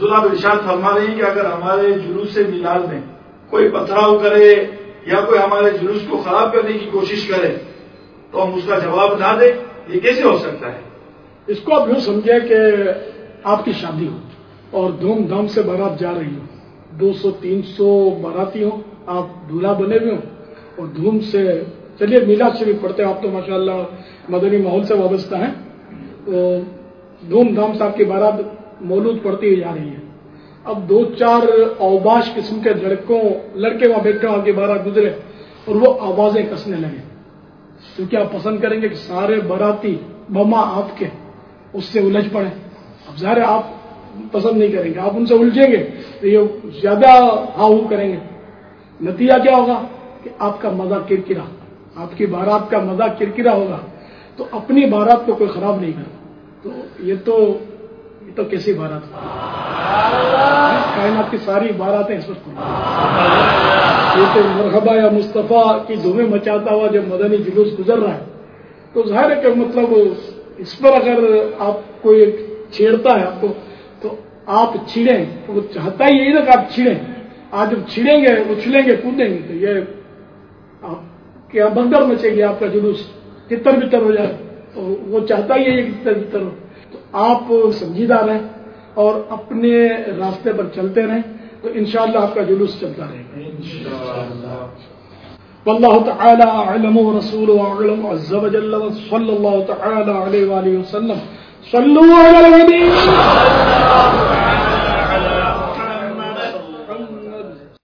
حضور ارشاد فرما رہے ہیں کہ اگر ہمارے جلوس سے میلاد میں کوئی پتھراؤ کرے یا کوئی ہمارے جلوس کو خراب کرنے کی کوشش کرے تو ہم اس کا جواب نہ دیں، یہ کیسے ہو سکتا ہے؟ اس کو آپ یوں سمجھے کہ آپ کی شادی ہو اور دھوم دھام سے بارات جا رہی ہو۔ دو سو، تین سو باراتی ہوں، آپ دولہا بنے ہوئے ہوں اور دھوم سے۔ چلیے، میلاد شریف پڑھتے ہیں۔ آپ تو ماشاءاللہ مدنی ماحول سے وابستہ ہیں۔ تو دھوم دھام سے آپ کی بارات مولود پڑتی ہوئی جا رہی ہے۔ اب دو چار اوباش قسم کے لڑکوں، لڑکے وہاں بیٹھے آپ کی بارات گزرے اور وہ آوازیں کسنے لگے۔ کیونکہ آپ پسند کریں گے کہ سارے باراتی بما آپ کے اس سے الجھ پڑے اب ظاہر آپ پسند نہیں کریں گے، آپ ان سے الجھیں گے تو یہ زیادہ ہاؤ کریں گے۔ نتیجہ کیا ہوگا؟ کہ آپ کا مزہ کرکرا، آپ کی بارات کا مزہ کرکرا ہوگا۔ تو اپنی بارات کو کوئی خراب نہیں کرتا۔ تو یہ تو یہ تو کیسی بارات کائنات کی ساری باراتیں اس وقت یہ تو مرحبا یا مصطفیٰ کی دھومیں مچاتا ہوا جب مدنی جلوس گزر رہا ہے۔ تو ظاہر ہے کہ مطلب اس پر اگر آپ کو چھیڑتا ہے آپ کو، تو آپ چھیڑیں۔ تو وہ چاہتا ہی یہی نا کہ آپ چھیڑیں۔ آج جب چھیڑیں گے، اچھلیں گے، کودیں گے، تو یہ آپ کے بندر مچے گی، آپ کا جلوس تتر بتر ہو جائے۔ تو وہ چاہتا ہی ہے کہ تتر بتر ہو۔ آپ سنجیدہ رہیں اور اپنے راستے پر چلتے رہیں تو انشاءاللہ آپ کا جلوس چلتا رہے گا۔ والله تعالى أعلم ورسوله أعلم عز وجل وصلى الله تعالى عليه وآله وسلم۔ صلوا على النبي